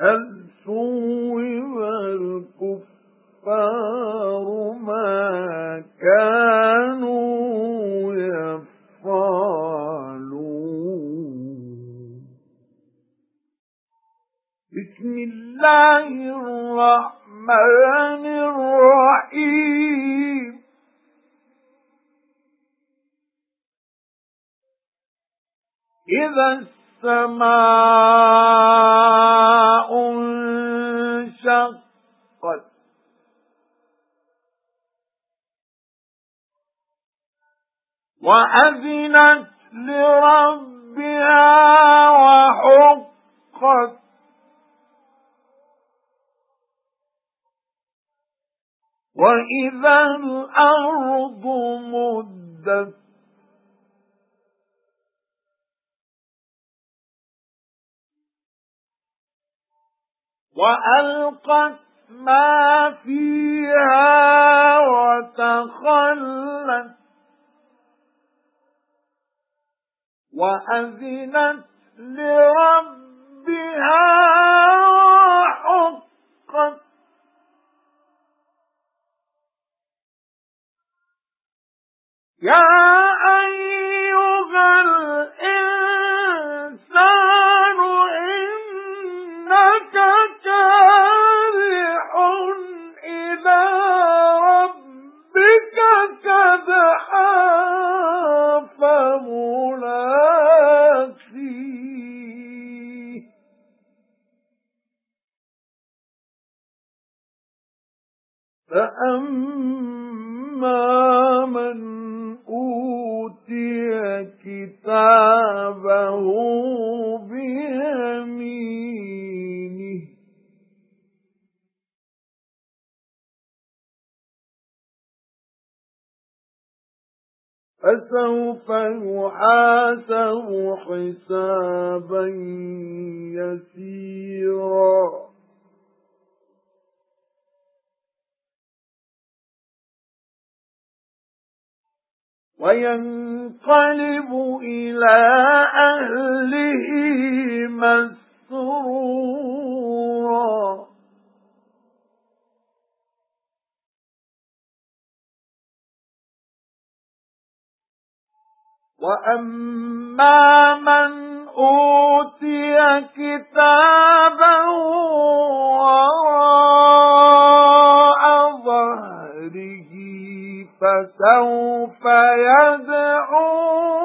هل ثوب الكفار ما كانوا يفعلون بسم الله الرحمن الرحيم إذا السَّمَاءُ انشَقَّتْ وَأَذِنَتْ لِرَبِّهَا وَحُقَّتْ وَإِذَا الْأَرْضُ مُدَّتْ وَأَلْقَتْ مَا فِيهَا وَتَخَلَّتْ وَأَذِنَتْ لِرَبِّهَا وَحُقَّتْ يَا فَأَمَّا مَنْ أُوتِيَ كِتَابَهُ بِيَمِينِهِ فَسَوْفَ يُحَاسَبُ حِسَابًا يَسِيرًا. وَيَنقَلِبُ إِلَى أَهْلِهِ مَسْرُورًا. وَأَمَّا مَنْ أُوتِيَ كِتَابَهُ وَرَاءَ ظَهْرِهِ فَسَوْفَ يَدْعُو